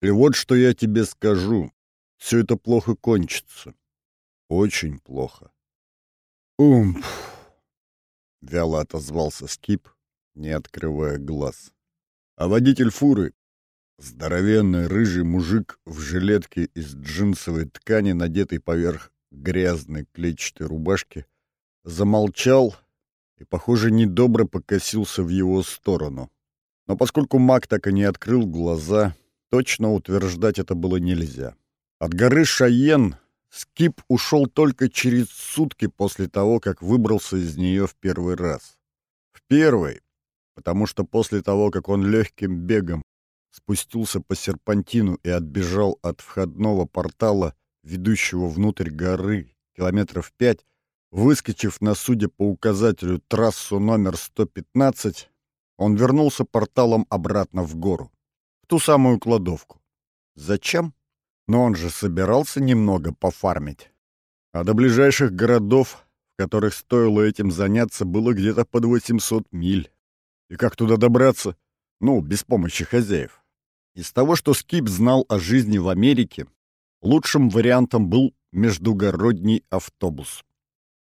И вот что я тебе скажу. Все это плохо кончится. Очень плохо. Умф. Вяло отозвался Скип, не открывая глаз. А водитель фуры, здоровенный рыжий мужик в жилетке из джинсовой ткани, надетой поверх грязной клетчатой рубашки, замолчал и, похоже, недобро покосился в его сторону. Но поскольку маг так и не открыл глаза, точно утверждать это было нельзя. От горы Шайен Скип ушел только через сутки после того, как выбрался из нее в первый раз. В первый, потому что после того, как он легким бегом спустился по серпантину и отбежал от входного портала, ведущего внутрь горы, километров пять, выскочив на, судя по указателю, трассу номер 115, он вернулся порталом обратно в гору, ту самую кладовку. Зачем? Но он же собирался немного пофармить. А до ближайших городов, в которых стоило этим заняться, было где-то под 800 миль. И как туда добраться? Ну, без помощи хозяев. Из того, что Скип знал о жизни в Америке, лучшим вариантом был междугородний автобус.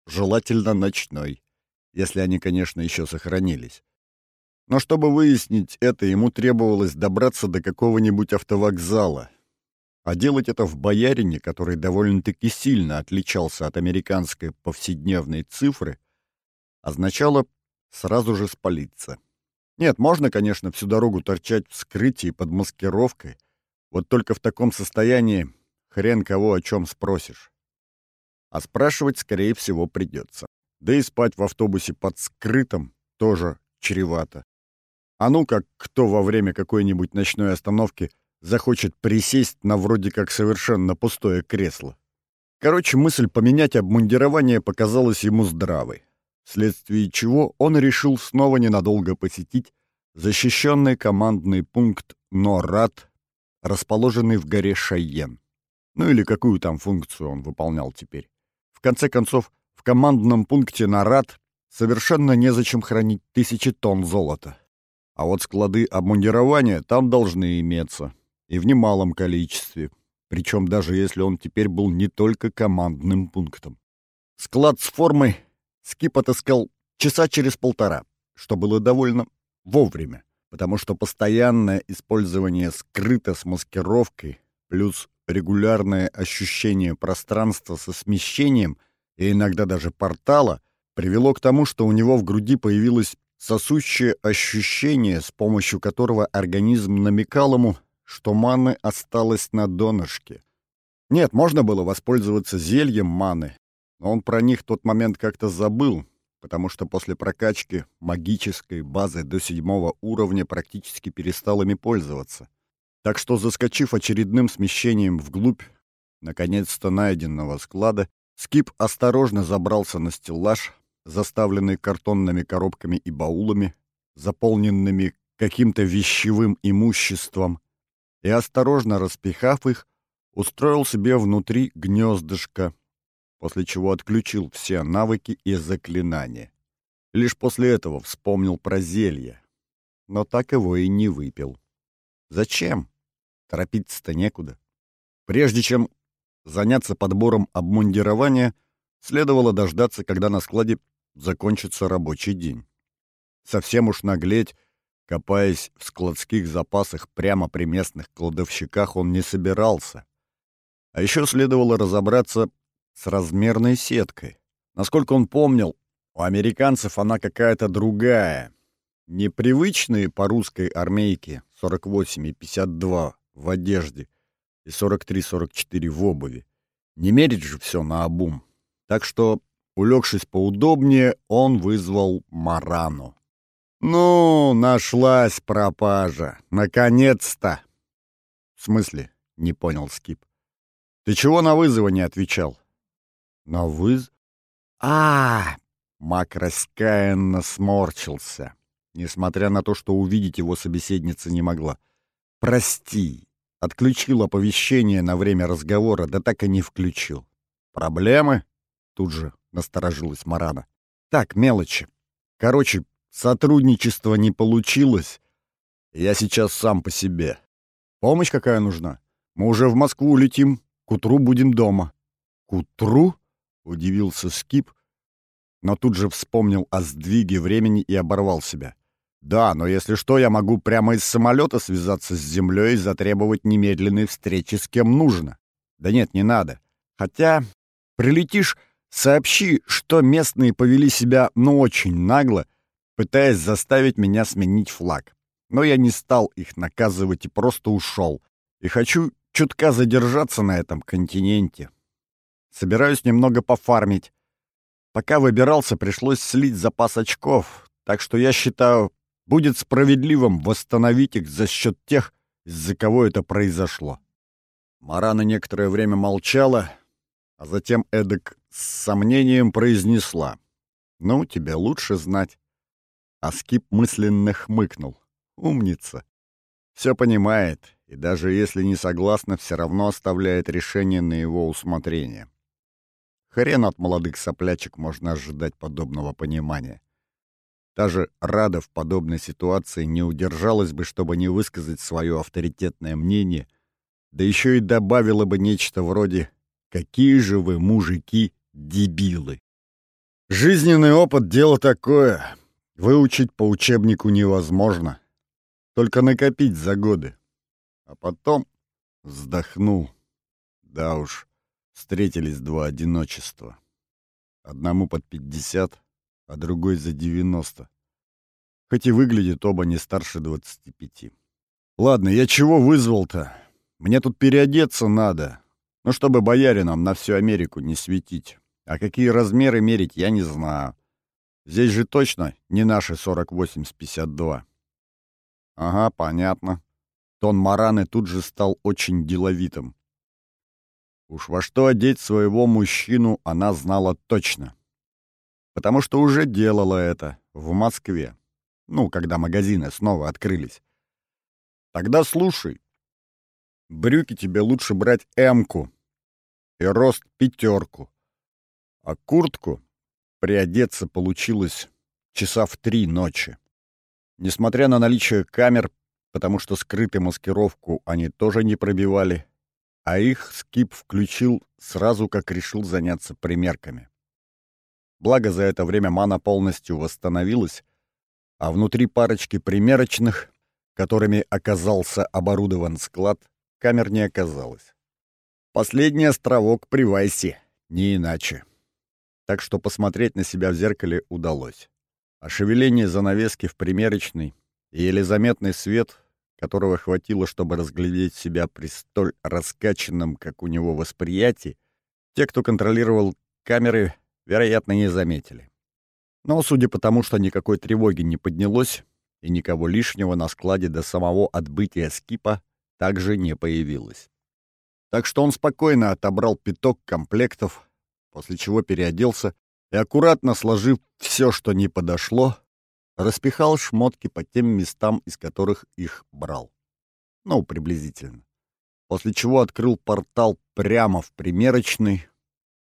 Желательно ночной, если они, конечно, еще сохранились. Но чтобы выяснить это, ему требовалось добраться до какого-нибудь автовокзала, а делать это в Боярине, который довольно-таки сильно отличался от американской повседневной цифры, означало сразу же спалиться. Нет, можно, конечно, всю дорогу торчать в скрытии под маскировкой, вот только в таком состоянии хрен кого о чем спросишь. А спрашивать, скорее всего, придется. Да и спать в автобусе под скрытым тоже чревато. А ну как кто во время какой-нибудь ночной остановки – захочет присесть на вроде как совершенно пустое кресло. Короче, мысль поменять обмундирование показалась ему здравой, вследствие чего он решил снова ненадолго посетить защищенный командный пункт Норад, расположенный в горе Шайен. Ну или какую там функцию он выполнял теперь. В конце концов, в командном пункте Норад совершенно незачем хранить тысячи тонн золота. А вот склады обмундирования там должны иметься и в немалом количестве, причем даже если он теперь был не только командным пунктом. Склад с формой Скип отыскал часа через полтора, что было довольно вовремя, потому что постоянное использование скрыто с маскировкой плюс регулярное ощущение пространства со смещением и иногда даже портала привело к тому, что у него в груди появилось сосущее ощущение, с помощью которого организм намекал ему, что маны осталось на донышке. Нет, можно было воспользоваться зельем маны, но он про них тот момент как-то забыл, потому что после прокачки магической базы до седьмого уровня практически перестал ими пользоваться. Так что, заскочив очередным смещением вглубь, наконец-то найденного склада, Скип осторожно забрался на стеллаж, заставленный картонными коробками и баулами, заполненными каким-то вещевым имуществом, и, осторожно распихав их, устроил себе внутри гнездышко, после чего отключил все навыки и заклинания. Лишь после этого вспомнил про зелье, но так его и не выпил. Зачем? Торопиться-то некуда. Прежде чем заняться подбором обмундирования, следовало дождаться, когда на складе закончится рабочий день. Совсем уж наглеть Копаясь в складских запасах прямо при местных кладовщиках, он не собирался. А еще следовало разобраться с размерной сеткой. Насколько он помнил, у американцев она какая-то другая. Непривычные по русской армейке 48 и 52 в одежде и 43-44 в обуви. Не мерить же все на обум. Так что, улегшись поудобнее, он вызвал Марану. «Ну, нашлась пропажа. Наконец-то!» «В смысле?» — не понял Скип. «Ты чего на вызовы не отвечал?» «На выз...» а, -а, Мак раскаянно сморчился, несмотря на то, что увидеть его собеседница не могла. «Прости, отключил оповещение на время разговора, да так и не включил. Проблемы?» Тут же насторожилась Марана. «Так, мелочи. Короче, Сотрудничество не получилось. Я сейчас сам по себе. Помощь какая нужна? Мы уже в Москву улетим, к утру будем дома». «К утру?» — удивился Скип, но тут же вспомнил о сдвиге времени и оборвал себя. «Да, но если что, я могу прямо из самолета связаться с землей и затребовать немедленной встречи с кем нужно. Да нет, не надо. Хотя прилетишь, сообщи, что местные повели себя ну очень нагло, пытаясь заставить меня сменить флаг. Но я не стал их наказывать и просто ушел. И хочу чутка задержаться на этом континенте. Собираюсь немного пофармить. Пока выбирался, пришлось слить запас очков, так что я считаю, будет справедливым восстановить их за счет тех, из-за кого это произошло. Марана некоторое время молчала, а затем эдак с сомнением произнесла. «Ну, тебе лучше знать». А Скип мысленно хмыкнул. «Умница. Все понимает, и даже если не согласна, все равно оставляет решение на его усмотрение. Хрен от молодых соплячек можно ожидать подобного понимания. Даже Рада в подобной ситуации не удержалась бы, чтобы не высказать свое авторитетное мнение, да еще и добавила бы нечто вроде «Какие же вы, мужики, дебилы!» Жизненный опыт — дело такое. Выучить по учебнику невозможно. Только накопить за годы. А потом вздохнул. Да уж, Встретились два одиночества. Одному под пятьдесят, а другой за девяносто. Хоть и выглядят оба не старше двадцати пяти. Ладно, я чего вызвал-то? Мне тут переодеться надо. Ну, чтобы бояринам на всю Америку не светить. А какие размеры мерить, я не знаю. Здесь же точно не наши 48 с 52. Ага, понятно. Тон Мараны тут же стал очень деловитым. Уж во что одеть своего мужчину она знала точно. Потому что уже делала это в Москве. Ну, когда магазины снова открылись. Тогда слушай. Брюки тебе лучше брать эмку и рост пятерку. А куртку приодеться получилось часа в три ночи. Несмотря на наличие камер, потому что скрытой маскировку они тоже не пробивали, а их Скип включил сразу, как решил заняться примерками. Благо за это время мана полностью восстановилась, а внутри парочки примерочных, которыми оказался оборудован склад, камер не оказалось. Последний островок при Вайсе, не иначе. Так что посмотреть на себя в зеркале удалось. А шевеление занавески в примерочной и еле заметный свет которого хватило, чтобы разглядеть себя при столь раскачанном, как у него, восприятии, те, кто контролировал камеры, вероятно, не заметили. Но, судя по тому, что никакой тревоги не поднялось, и никого лишнего на складе до самого отбытия скипа также не появилось. Так что он спокойно отобрал пяток комплектов, после чего переоделся и, аккуратно сложив все, что не подошло, распихал шмотки по тем местам, из которых их брал. Ну, приблизительно. После чего открыл портал прямо в примерочный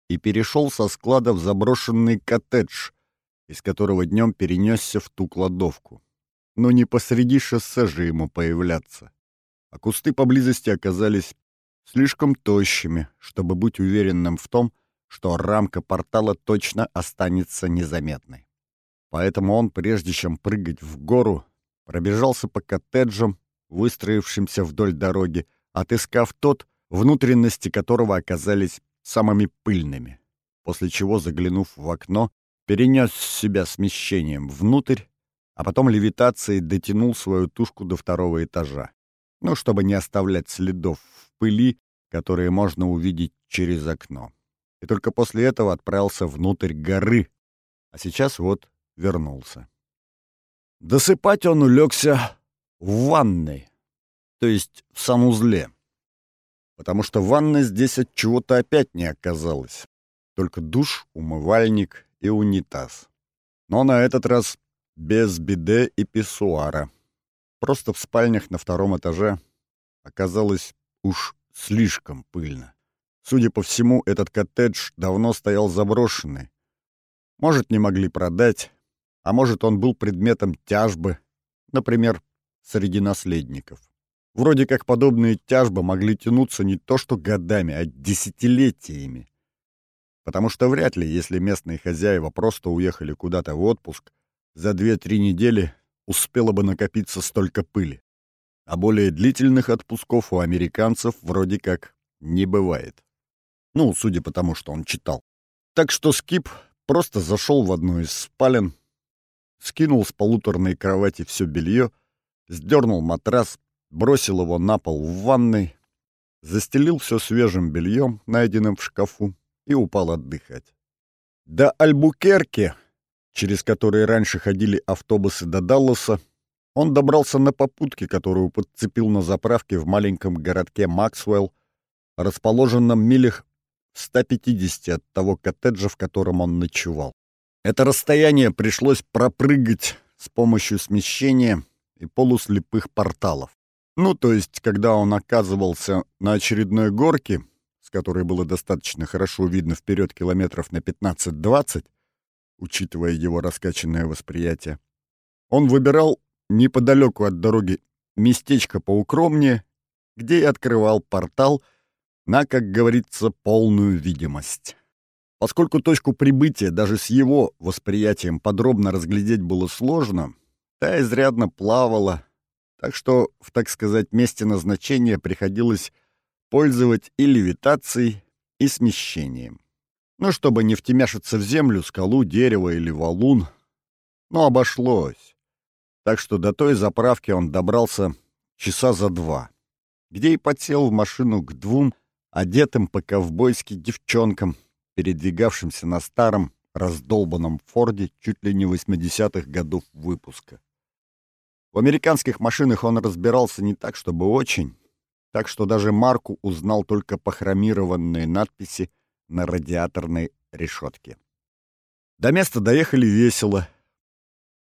и перешел со склада в заброшенный коттедж, из которого днем перенесся в ту кладовку. Но не посреди шоссе же ему появляться. А кусты поблизости оказались слишком тощими, чтобы быть уверенным в том, что рамка портала точно останется незаметной. Поэтому он, прежде чем прыгать в гору, пробежался по коттеджам, выстроившимся вдоль дороги, отыскав тот, внутренности которого оказались самыми пыльными, после чего, заглянув в окно, перенес себя смещением внутрь, а потом левитацией дотянул свою тушку до второго этажа. Ну, чтобы не оставлять следов в пыли, которые можно увидеть через окно. И только после этого отправился внутрь горы. А сейчас вот вернулся. Досыпать он улегся в ванной, то есть в санузле, потому что ванны здесь от чего-то опять не оказалось. Только душ, умывальник и унитаз. Но на этот раз без биде и писсуара. Просто в спальнях на втором этаже оказалось уж слишком пыльно. Судя по всему, этот коттедж давно стоял заброшенный. Может, не могли продать, а может, он был предметом тяжбы, например, среди наследников. Вроде как подобные тяжбы могли тянуться не то что годами, а десятилетиями. Потому что вряд ли, если местные хозяева просто уехали куда-то в отпуск, за две-три недели успело бы накопиться столько пыли. А более длительных отпусков у американцев вроде как не бывает. Ну, судя по тому, что он читал. Так что Скип просто зашел в одну из спален, скинул с полуторной кровати все белье, сдернул матрас, бросил его на пол в ванной, застелил все свежим бельем, найденным в шкафу, и упал отдыхать. До Альбукерки, через который раньше ходили автобусы до Далласа, он добрался на попутке, которую подцепил на заправке в маленьком городке Максвелл, расположенном милях в 150 от того коттеджа, в котором он ночевал. Это расстояние пришлось пропрыгать с помощью смещения и полуслепых порталов. Ну, то есть, когда он оказывался на очередной горке, с которой было достаточно хорошо видно вперед километров на 15-20, учитывая его раскачанное восприятие, он выбирал неподалеку от дороги местечко поукромнее, где и открывал портал на, как говорится, полную видимость. Поскольку точку прибытия даже с его восприятием подробно разглядеть было сложно, та изрядно плавала, так что в, так сказать, месте назначения приходилось пользовать и левитацией, и смещением. Ну, чтобы не втемяшиться в землю, скалу, дерево или валун. Но обошлось. Так что до той заправки он добрался часа за два, где и подсел в машину к двум одетым по-ковбойски девчонкам, передвигавшимся на старом раздолбанном Форде чуть ли не 80-х годов выпуска. В американских машинах он разбирался не так, чтобы очень, так что даже марку узнал только по хромированной надписи на радиаторной решетке. До места доехали весело.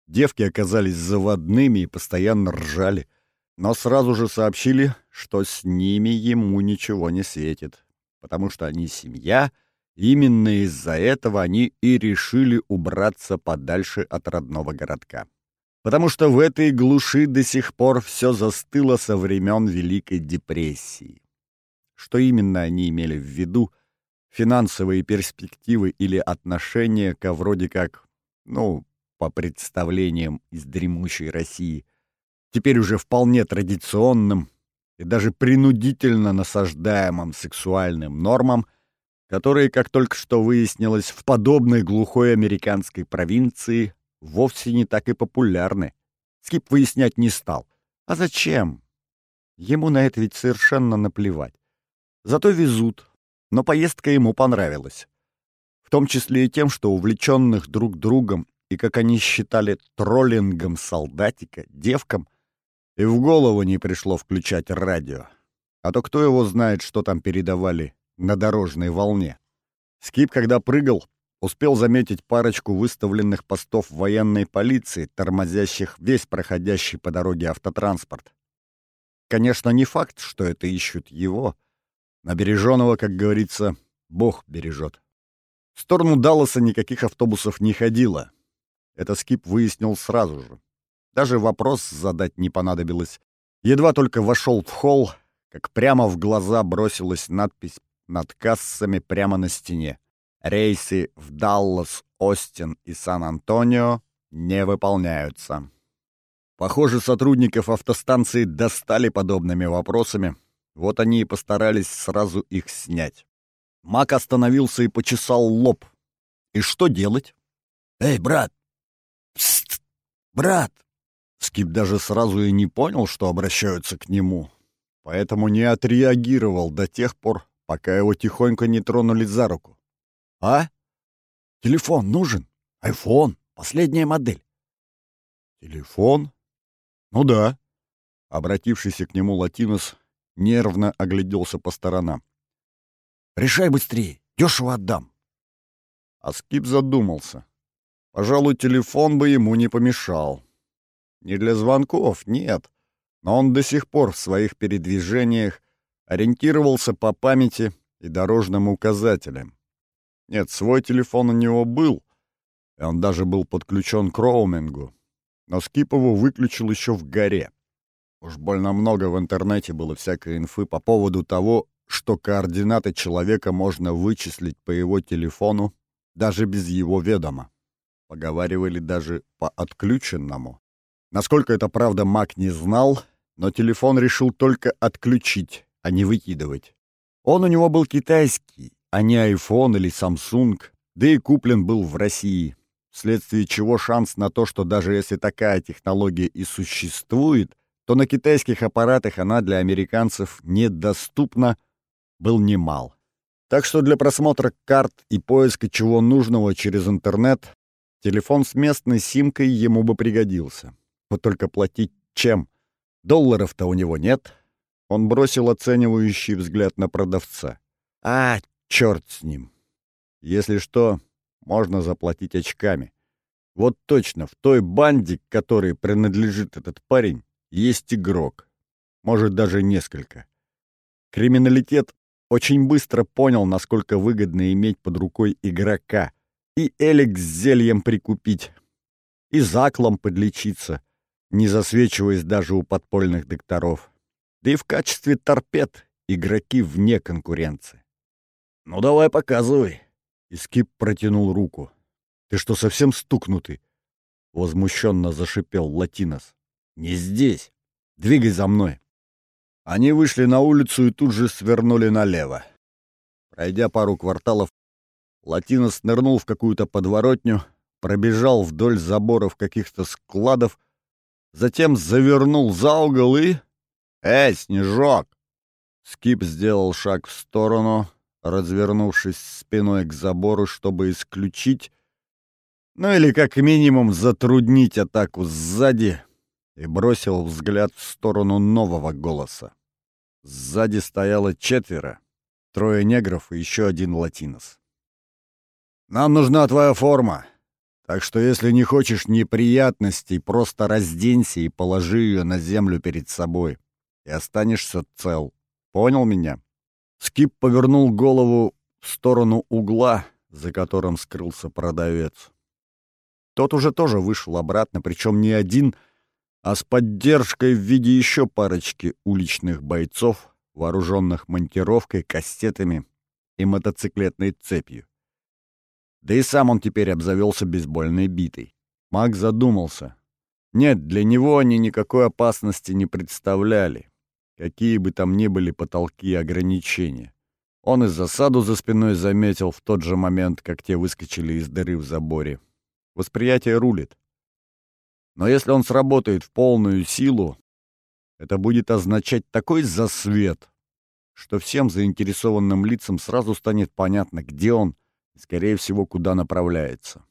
Девки оказались заводными и постоянно ржали, но сразу же сообщили, что с ними ему ничего не светит, потому что они семья, именно из-за этого они и решили убраться подальше от родного городка потому что в этой глуши до сих пор все застыло со времен Великой депрессии. Что именно они имели в виду, финансовые перспективы или отношения ко вроде как, ну, по представлениям из дремучей России, теперь уже вполне традиционным и даже принудительно насаждаемым сексуальным нормам, которые, как только что выяснилось, в подобной глухой американской провинции вовсе не так и популярны. Скип выяснять не стал. А зачем? Ему на это ведь совершенно наплевать. Зато везут. Но поездка ему понравилась. В том числе и тем, что увлеченных друг другом и, как они считали, троллингом солдатика, девкам, и в голову не пришло включать радио. А то кто его знает, что там передавали на дорожной волне. Скип, когда прыгал, успел заметить парочку выставленных постов военной полиции, тормозящих весь проходящий по дороге автотранспорт. Конечно, не факт, что это ищут его. На береженого, как говорится, Бог бережет. В сторону Далласа никаких автобусов не ходило. Это Скип выяснил сразу же. Даже вопрос задать не понадобилось. Едва только вошел в холл, как прямо в глаза бросилась надпись над кассами прямо на стене. Рейсы в Даллас, Остин и Сан-Антонио не выполняются. Похоже, сотрудников автостанции достали подобными вопросами. Вот они и постарались сразу их снять. Мак остановился и почесал лоб. И что делать? «Эй, брат! Пст! Брат!» Скип даже сразу и не понял, что обращаются к нему, поэтому не отреагировал до тех пор, пока его тихонько не тронули за руку. А? Телефон нужен? Айфон. Последняя модель. Телефон? Ну да. Обратившийся к нему Латинос нервно огляделся по сторонам. Решай быстрее. Дешево отдам. Аскип задумался. Пожалуй, телефон бы ему не помешал. Не для звонков, нет. Но он до сих пор в своих передвижениях ориентировался по памяти и дорожным указателям. Нет, свой телефон у него был, и он даже был подключен к роумингу, но Скипову выключил еще в горе. Уж больно много в интернете было всякой инфы по поводу того, что координаты человека можно вычислить по его телефону даже без его ведома. Поговаривали даже по отключенному. Насколько это правда, Мак не знал, но телефон решил только отключить, а не выкидывать. Он у него был китайский, а не iPhone или Samsung, да и куплен был в России, вследствие чего шанс на то, что даже если такая технология и существует, то на китайских аппаратах она для американцев недоступна, был немал. Так что для просмотра карт и поиска чего нужного через интернет телефон с местной симкой ему бы пригодился. Вот только платить чем? Долларов-то у него нет. Он бросил оценивающий взгляд на продавца. А, черт с ним. Если что, можно заплатить очками. Вот точно, в той банде, которой принадлежит этот парень, есть игрок. Может, даже несколько. Криминалитет очень быстро понял, насколько выгодно иметь под рукой игрока. И элик с зельем прикупить. И заклом подлечиться, не засвечиваясь даже у подпольных докторов. Да и в качестве торпед игроки вне конкуренции. «Ну давай показывай!» И Скип протянул руку. «Ты что, совсем стукнутый?» Возмущенно зашипел Латинос. «Не здесь! Двигай за мной!» Они вышли на улицу и тут же свернули налево. Пройдя пару кварталов, Латинос нырнул в какую-то подворотню, пробежал вдоль заборов каких-то складов, затем завернул за угол и... «Эй, Снежок!» Скип сделал шаг в сторону, развернувшись спиной к забору, чтобы исключить, ну или как минимум затруднить атаку сзади, и бросил взгляд в сторону нового голоса. Сзади стояло четверо, трое негров и еще один латинос. «Нам нужна твоя форма, так что если не хочешь неприятностей, просто разденься и положи ее на землю перед собой, и останешься цел. Понял меня?» Скип повернул голову в сторону угла, за которым скрылся продавец. Тот уже тоже вышел обратно, причем не один, а с поддержкой в виде еще парочки уличных бойцов, вооруженных монтировкой, кастетами и мотоциклетной цепью. Да и сам он теперь обзавелся бейсбольной битой. Маг задумался. Нет, для него они никакой опасности не представляли какие бы там ни были потолки и ограничения. Он и засаду за спиной заметил в тот же момент, как те выскочили из дыры в заборе. Восприятие рулит. Но если он сработает в полную силу, это будет означать такой засвет, что всем заинтересованным лицам сразу станет понятно, где он скорее всего, куда направляется.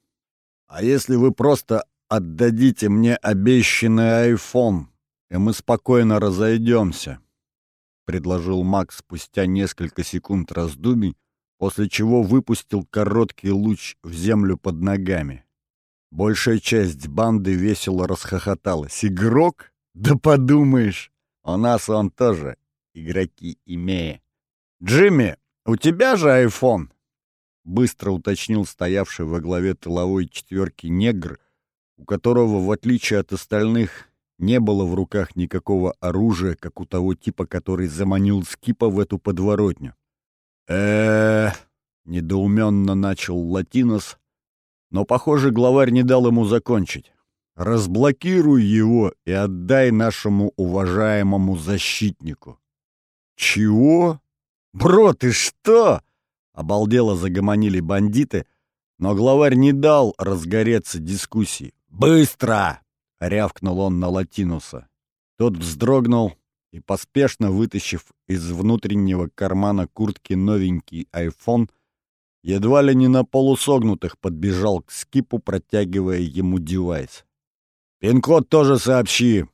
А если вы просто отдадите мне обещанный айфон, и мы спокойно разойдемся», — предложил Макс спустя несколько секунд раздумий, после чего выпустил короткий луч в землю под ногами. Большая часть банды весело расхохоталась. «Игрок? Да подумаешь! У нас он тоже игроки имея. Джимми, у тебя же айфон?» Быстро уточнил стоявший во главе тыловой четверки негр, у которого, в отличие от остальных, не было в руках никакого оружия, как у того типа, который заманил Скипа в эту подворотню. э недоуменно начал Латинос, но, похоже, главарь не дал ему закончить. «Разблокируй его и отдай нашему уважаемому защитнику». «Чего? Бро, ты что?» — обалдело загомонили бандиты, но главарь не дал разгореться дискуссии. «Быстро!» — рявкнул он на Латинуса. Тот вздрогнул и, поспешно вытащив из внутреннего кармана куртки новенький айфон, едва ли не на полусогнутых подбежал к скипу, протягивая ему девайс. «Пин-код тоже сообщи!»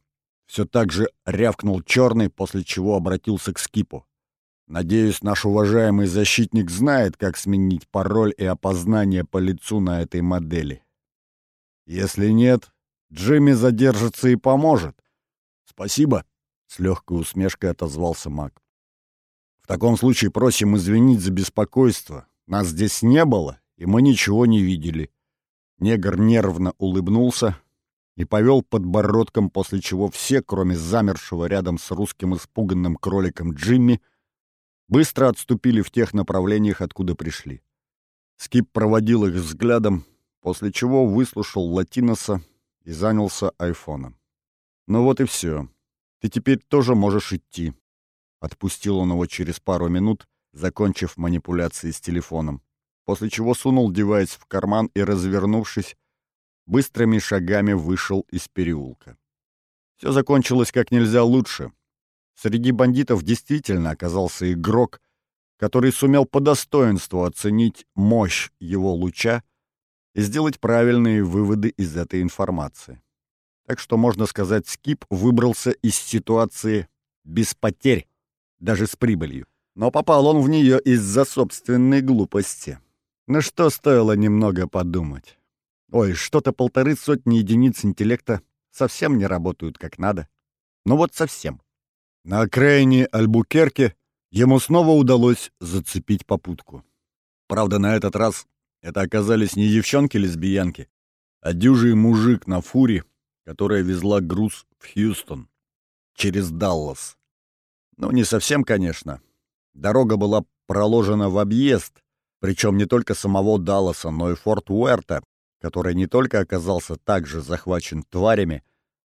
Все так же рявкнул черный, после чего обратился к скипу. «Надеюсь, наш уважаемый защитник знает, как сменить пароль и опознание по лицу на этой модели. Если нет, Джимми задержится и поможет. Спасибо, с легкой усмешкой отозвался Мак. В таком случае просим извинить за беспокойство. Нас здесь не было, и мы ничего не видели. Негр нервно улыбнулся, и повел подбородком, после чего все, кроме замершего рядом с русским испуганным кроликом Джимми, быстро отступили в тех направлениях, откуда пришли. Скип проводил их взглядом, после чего выслушал Латиноса и занялся айфоном. «Ну вот и все. Ты теперь тоже можешь идти», — отпустил он его через пару минут, закончив манипуляции с телефоном, после чего сунул девайс в карман и, развернувшись, быстрыми шагами вышел из переулка. Все закончилось как нельзя лучше. Среди бандитов действительно оказался игрок, который сумел по достоинству оценить мощь его луча и сделать правильные выводы из этой информации. Так что, можно сказать, Скип выбрался из ситуации без потерь, даже с прибылью. Но попал он в нее из-за собственной глупости. На что стоило немного подумать. Ой, что-то полторы сотни единиц интеллекта совсем не работают как надо. Ну вот совсем. На окраине Альбукерке ему снова удалось зацепить попутку. Правда, на этот раз это оказались не девчонки-лесбиянки, а дюжий мужик на фуре, которая везла груз в Хьюстон через Даллас. Ну, не совсем, конечно. Дорога была проложена в объезд, причем не только самого Далласа, но и Форт Уэрта, который не только оказался также захвачен тварями,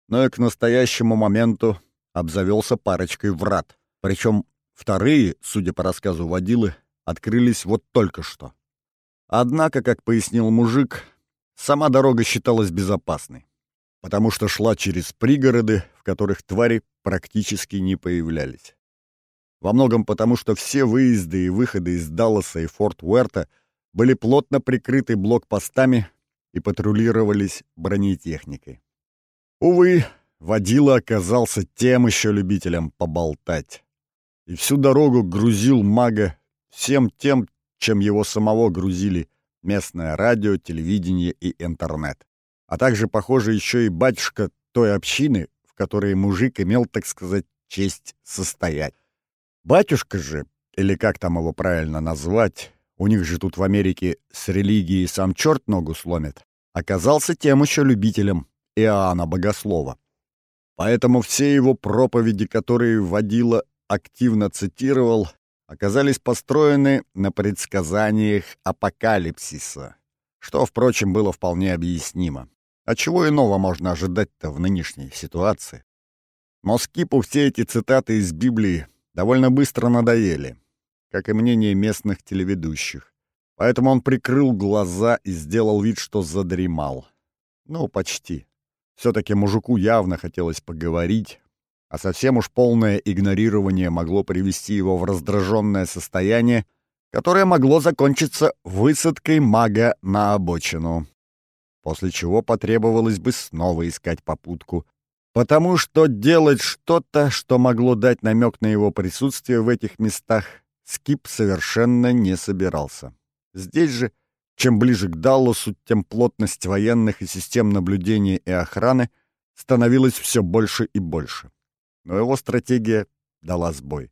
но и к настоящему моменту обзавелся парочкой врат. Причем вторые, судя по рассказу водилы, открылись вот только что. Однако, как пояснил мужик, сама дорога считалась безопасной, потому что шла через пригороды, в которых твари практически не появлялись. Во многом потому, что все выезды и выходы из Далласа и Форт Уэрта были плотно прикрыты блокпостами и патрулировались бронетехникой. Увы, водила оказался тем еще любителем поболтать. И всю дорогу грузил мага всем тем, чем его самого грузили местное радио, телевидение и интернет. А также, похоже, еще и батюшка той общины, в которой мужик имел, так сказать, честь состоять. Батюшка же, или как там его правильно назвать, у них же тут в Америке с религией сам черт ногу сломит, оказался тем еще любителем Иоанна Богослова. Поэтому все его проповеди, которые водила активно цитировал, оказались построены на предсказаниях апокалипсиса, что, впрочем, было вполне объяснимо. А чего иного можно ожидать-то в нынешней ситуации? Москипу все эти цитаты из Библии довольно быстро надоели, как и мнение местных телеведущих. Поэтому он прикрыл глаза и сделал вид, что задремал. Ну, почти. Все-таки мужику явно хотелось поговорить, а совсем уж полное игнорирование могло привести его в раздраженное состояние, которое могло закончиться высадкой мага на обочину. После чего потребовалось бы снова искать попутку, потому что делать что-то, что могло дать намек на его присутствие в этих местах, Скип совершенно не собирался. Здесь же, чем ближе к Далласу, тем плотность военных и систем наблюдения и охраны становилась все больше и больше. Но его стратегия дала сбой.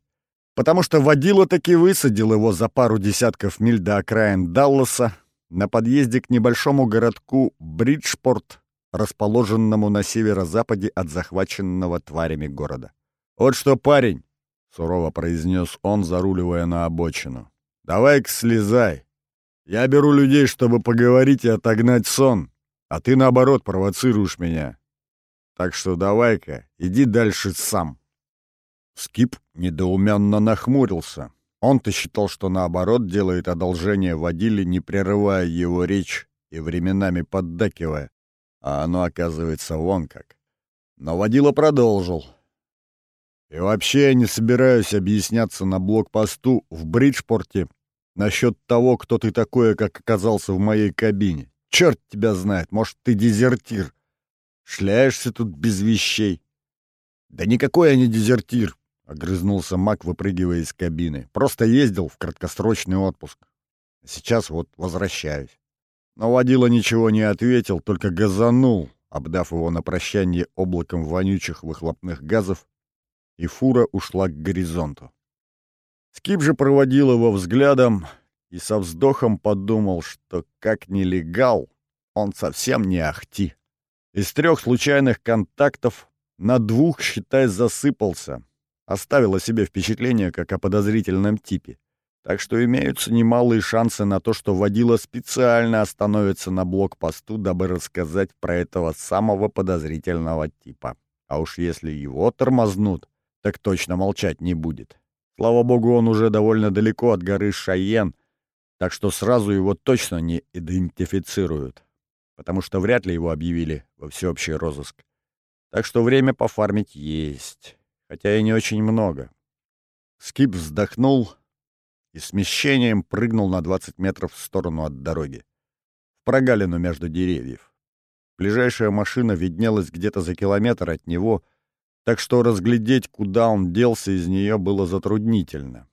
Потому что водила таки высадил его за пару десятков миль до окраин Далласа на подъезде к небольшому городку Бриджпорт, расположенному на северо-западе от захваченного тварями города. «Вот что, парень!» — сурово произнес он, заруливая на обочину. «Давай-ка слезай. Я беру людей, чтобы поговорить и отогнать сон, а ты, наоборот, провоцируешь меня. Так что давай-ка, иди дальше сам». Скип недоуменно нахмурился. Он-то считал, что наоборот делает одолжение водиле, не прерывая его речь и временами поддакивая. А оно, оказывается, вон как. Но водила продолжил. И вообще я не собираюсь объясняться на блокпосту в Бриджпорте насчет того, кто ты такой, как оказался в моей кабине. Черт тебя знает, может, ты дезертир. Шляешься тут без вещей. Да никакой я не дезертир, — огрызнулся Мак, выпрыгивая из кабины. Просто ездил в краткосрочный отпуск. Сейчас вот возвращаюсь. Но водила ничего не ответил, только газанул, обдав его на прощание облаком вонючих выхлопных газов и фура ушла к горизонту. Скип же проводил его взглядом и со вздохом подумал, что как нелегал, он совсем не ахти. Из трех случайных контактов на двух, считай, засыпался. Оставил о себе впечатление, как о подозрительном типе. Так что имеются немалые шансы на то, что водила специально остановится на блокпосту, дабы рассказать про этого самого подозрительного типа. А уж если его тормознут, так точно молчать не будет. Слава богу, он уже довольно далеко от горы Шайен, так что сразу его точно не идентифицируют, потому что вряд ли его объявили во всеобщий розыск. Так что время пофармить есть, хотя и не очень много. Скип вздохнул и смещением прыгнул на 20 метров в сторону от дороги, в прогалину между деревьев. Ближайшая машина виднелась где-то за километр от него, так что разглядеть, куда он делся из нее, было затруднительно.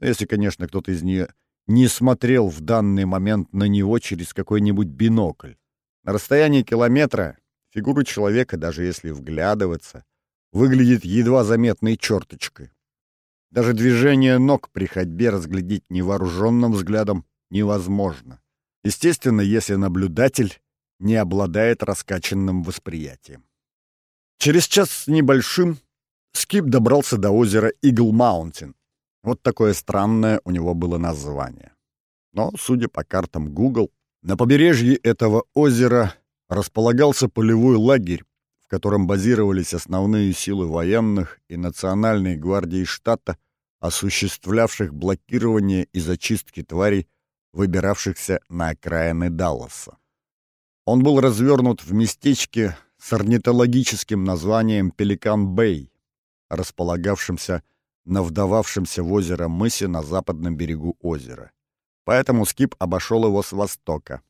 Если, конечно, кто-то из нее не смотрел в данный момент на него через какой-нибудь бинокль. На расстоянии километра фигура человека, даже если вглядываться, выглядит едва заметной черточкой. Даже движение ног при ходьбе разглядеть невооруженным взглядом невозможно. Естественно, если наблюдатель не обладает раскачанным восприятием. Через час с небольшим Скип добрался до озера Игл Маунтин. Вот такое странное у него было название. Но, судя по картам Google, на побережье этого озера располагался полевой лагерь, в котором базировались основные силы военных и Национальной гвардии штата, осуществлявших блокирование и зачистки тварей, выбиравшихся на окраины Далласа. Он был развернут в местечке с орнитологическим названием Пеликан-Бэй, располагавшемся на вдававшемся в озеро мысе на западном берегу озера. Поэтому Скип обошел его с востока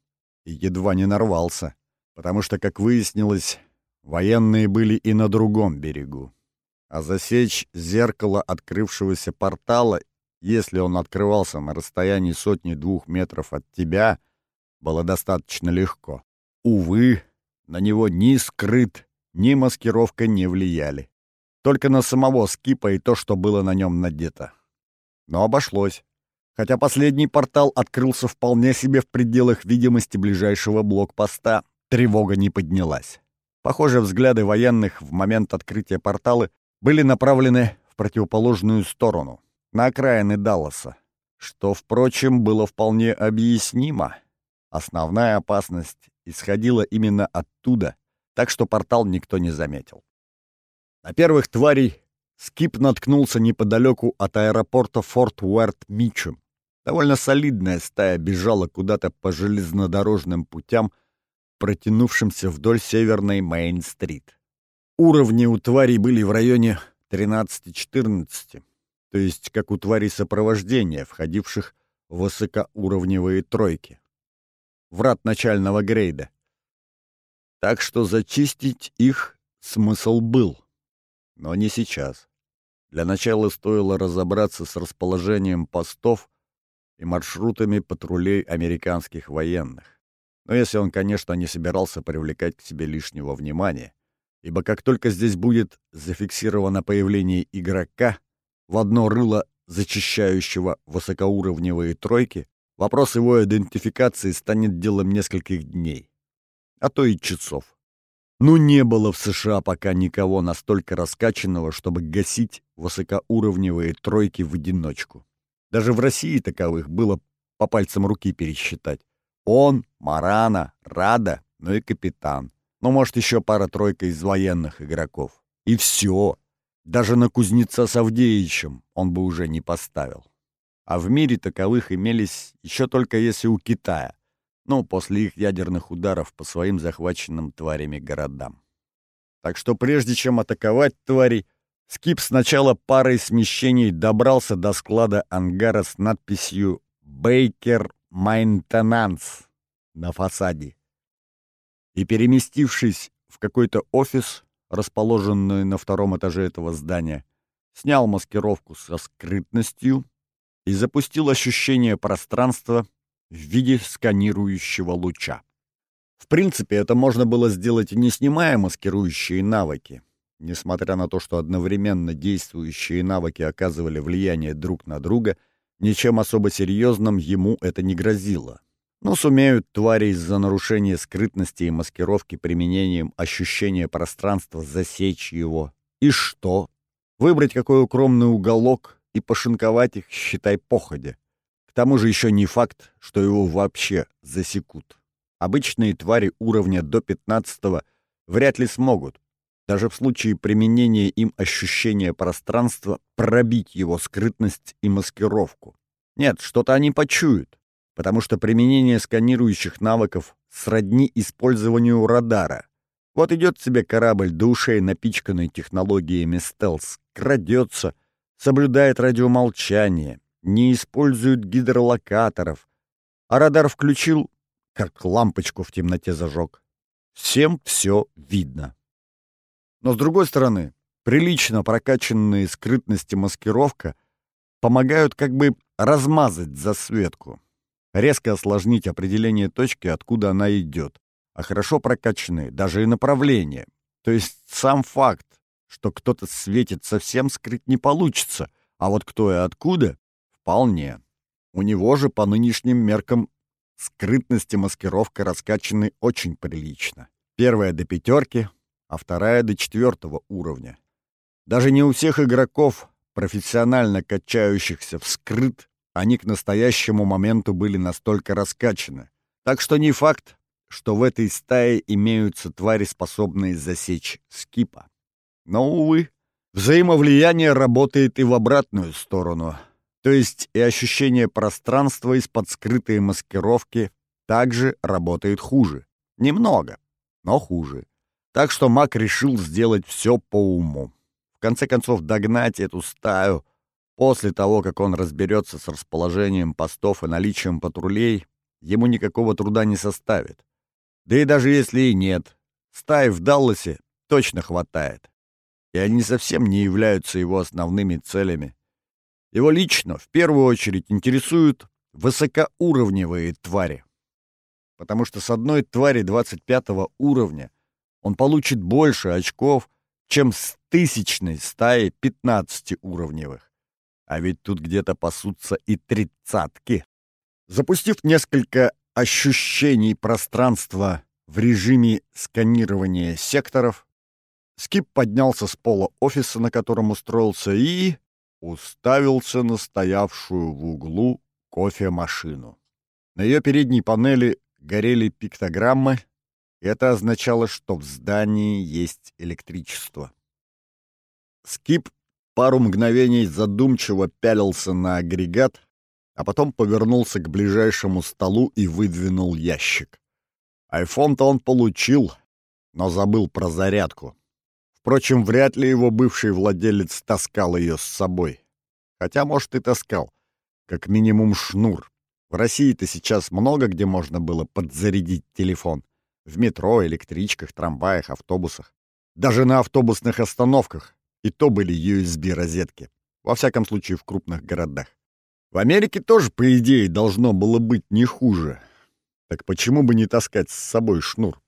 и едва не нарвался, потому что, как выяснилось, военные были и на другом берегу. А засечь зеркало открывшегося портала, если он открывался на расстоянии сотни-двух метров от тебя, было достаточно легко. Увы, на него ни скрыт, ни маскировка не влияли. Только на самого скипа и то, что было на нем надето. Но обошлось. Хотя последний портал открылся вполне себе в пределах видимости ближайшего блокпоста, тревога не поднялась. Похоже, взгляды военных в момент открытия портала были направлены в противоположную сторону, на окраины Далласа, что, впрочем, было вполне объяснимо. Основная опасность исходила именно оттуда, так что портал никто не заметил. На первых тварей Скип наткнулся неподалеку от аэропорта Форт Уэрт Мичем. Довольно солидная стая бежала куда-то по железнодорожным путям, протянувшимся вдоль северной Мейн-стрит. Уровни у тварей были в районе 13-14, то есть как у тварей сопровождения, входивших в высокоуровневые тройки врат начального грейда. Так что зачистить их смысл был. Но не сейчас. Для начала стоило разобраться с расположением постов и маршрутами патрулей американских военных. Но если он, конечно, не собирался привлекать к себе лишнего внимания, ибо как только здесь будет зафиксировано появление игрока, в одно рыло зачищающего высокоуровневые тройки, Вопрос его идентификации станет делом нескольких дней, а то и часов. Ну, не было в США пока никого настолько раскачанного, чтобы гасить высокоуровневые тройки в одиночку. Даже в России таковых было по пальцам руки пересчитать. Он, Марана, Рада, ну и капитан. Ну, может, еще пара-тройка из военных игроков. И все. Даже на кузнеца с Авдеичем он бы уже не поставил а в мире таковых имелись еще только если у Китая, ну, после их ядерных ударов по своим захваченным тварями городам. Так что прежде чем атаковать тварей, Скип сначала парой смещений добрался до склада ангара с надписью «Baker Maintenance» на фасаде. И, переместившись в какой-то офис, расположенный на втором этаже этого здания, снял маскировку со скрытностью, и запустил ощущение пространства в виде сканирующего луча. В принципе, это можно было сделать, не снимая маскирующие навыки, несмотря на то, что одновременно действующие навыки оказывали влияние друг на друга, ничем особо серьезным ему это не грозило. Ну, сумеют твари из-за нарушения скрытности и маскировки применением ощущения пространства засечь его. И что? Выбрать какой укромный уголок и пошинковать их, считай, походя. К тому же еще не факт, что его вообще засекут. Обычные твари уровня до 15 вряд ли смогут, даже в случае применения им ощущения пространства, пробить его скрытность и маскировку. Нет, что-то они почуют потому что применение сканирующих навыков сродни использованию радара. Вот идет себе корабль до ушей, напичканный технологиями стелс, крадется, соблюдает радиомолчание, не использует гидролокаторов, а радар включил, как лампочку в темноте зажег. Всем все видно. Но с другой стороны, прилично прокачанные скрытность и маскировка помогают как бы размазать засветку резко осложнить определение точки, откуда она идет, а хорошо прокачанные даже и направления. То есть сам факт, что кто-то светит совсем скрыть не получится, а вот кто и откуда — вполне. У него же по нынешним меркам скрытность и маскировка раскачаны очень прилично. Первая до пятерки, а вторая до четвертого уровня. Даже не у всех игроков, профессионально качающихся в скрыт, они к настоящему моменту были настолько раскачаны. Так что не факт, что в этой стае имеются твари, способные засечь скипа. Но, увы, взаимовлияние работает и в обратную сторону. То есть и ощущение пространства из-под скрытой маскировки также работает хуже. Немного, но хуже. Так что маг решил сделать все по уму. В конце концов, догнать эту стаю — После того, как он разберется с расположением постов и наличием патрулей, ему никакого труда не составит. Да и даже если и нет, стаи в Далласе точно хватает. И они совсем не являются его основными целями. Его лично, в первую очередь, интересуют высокоуровневые твари. Потому что с одной твари 25 уровня он получит больше очков, чем с тысячной стаи 15-уровневых. А ведь тут где-то пасутся и тридцатки. Запустив несколько ощущений пространства в режиме сканирования секторов, Скип поднялся с пола офиса, на котором устроился, и уставился на стоявшую в углу кофемашину. На ее передней панели горели пиктограммы, и это означало, что в здании есть электричество. Скип пару мгновений задумчиво пялился на агрегат, а потом повернулся к ближайшему столу и выдвинул ящик. Айфон-то он получил, но забыл про зарядку. Впрочем, вряд ли его бывший владелец таскал ее с собой. Хотя, может, и таскал. Как минимум шнур. В России-то сейчас много где можно было подзарядить телефон. В метро, электричках, трамваях, автобусах. Даже на автобусных остановках, и то были USB-розетки. Во всяком случае, в крупных городах. В Америке тоже, по идее, должно было быть не хуже. Так почему бы не таскать с собой шнур?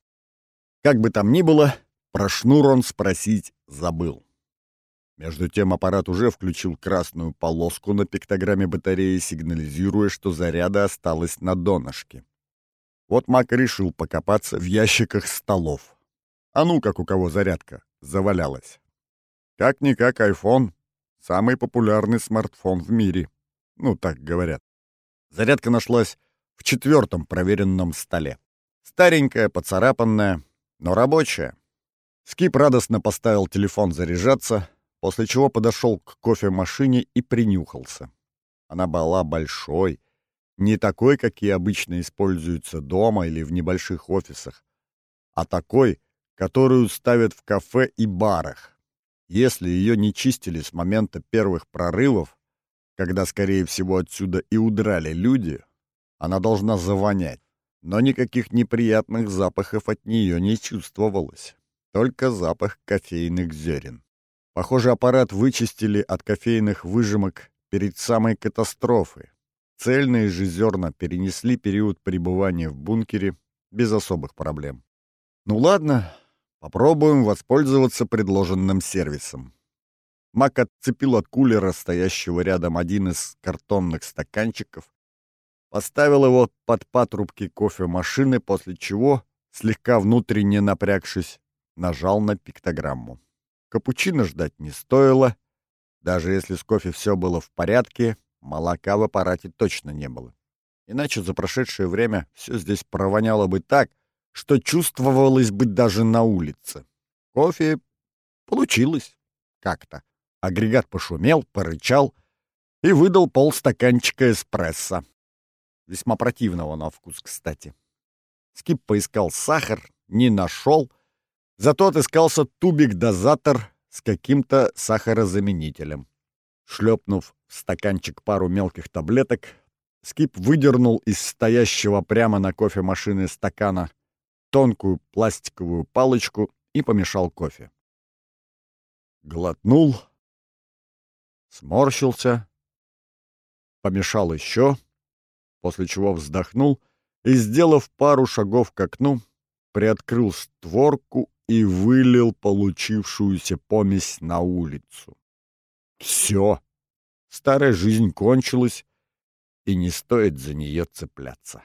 Как бы там ни было, про шнур он спросить забыл. Между тем аппарат уже включил красную полоску на пиктограмме батареи, сигнализируя, что заряда осталось на донышке. Вот Мак решил покопаться в ящиках столов. А ну, как у кого зарядка завалялась. Как-никак iPhone — самый популярный смартфон в мире. Ну, так говорят. Зарядка нашлась в четвертом проверенном столе. Старенькая, поцарапанная, но рабочая. Скип радостно поставил телефон заряжаться, после чего подошел к кофемашине и принюхался. Она была большой, не такой, какие обычно используются дома или в небольших офисах, а такой, которую ставят в кафе и барах. Если ее не чистили с момента первых прорывов, когда, скорее всего, отсюда и удрали люди, она должна завонять. Но никаких неприятных запахов от нее не чувствовалось. Только запах кофейных зерен. Похоже, аппарат вычистили от кофейных выжимок перед самой катастрофой. Цельные же зерна перенесли период пребывания в бункере без особых проблем. Ну ладно, Попробуем воспользоваться предложенным сервисом. Мак отцепил от кулера, стоящего рядом один из картонных стаканчиков, поставил его под патрубки кофемашины, после чего, слегка внутренне напрягшись, нажал на пиктограмму. Капучино ждать не стоило. Даже если с кофе все было в порядке, молока в аппарате точно не было. Иначе за прошедшее время все здесь провоняло бы так, что чувствовалось бы даже на улице. Кофе получилось как-то. Агрегат пошумел, порычал и выдал полстаканчика эспрессо. Весьма противного на вкус, кстати. Скип поискал сахар, не нашел, зато отыскался тубик-дозатор с каким-то сахарозаменителем. Шлепнув в стаканчик пару мелких таблеток, Скип выдернул из стоящего прямо на кофемашины стакана тонкую пластиковую палочку и помешал кофе. Глотнул, сморщился, помешал еще, после чего вздохнул и, сделав пару шагов к окну, приоткрыл створку и вылил получившуюся помесь на улицу. Все, старая жизнь кончилась, и не стоит за нее цепляться.